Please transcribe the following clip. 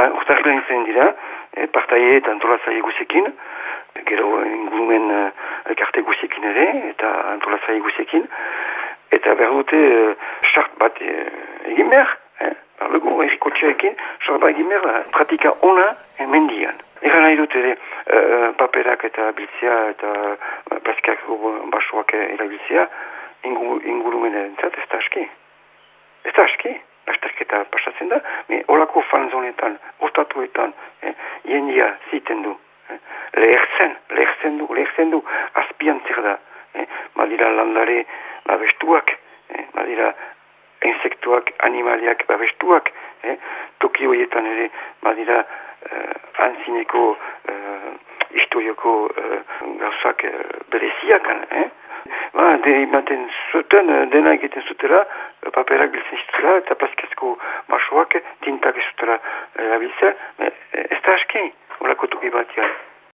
ba, urtarrilan izan dira, e, partaie eta antolatzaile guzekin, gero ingurumen uh, elkarte guzekin ere, eta antolatzaile guzekin, eta behar dute uh, bat uh, egin behar, eh? Lego erriko txeekin, sart bat egin behar, pratika ona emendian. Egan nahi dut ere, uh, paperak eta biltzia eta uh, plazkak basoak erabiltzia, ingu, ingurumen ez da aski. Lasterketa pasatzen da, me olako fanzonetan, ostatuetan, eh, jendia ziten du. Eh, lehertzen, lehertzen du, lehertzen du, azpian zer da. Eh, badira landare babestuak, eh, badira insektuak, animaliak babestuak, eh, toki horietan ere badira eh, antzineko eh, historioko eh, gauzak eh, bereziakan, eh, Ba, de imaten zuten, eh, dena egiten zutela, eh, paperak biltzen zutela, eta paskezko masoak tintak zutela erabiltzen, ez da aski, horako tuki bat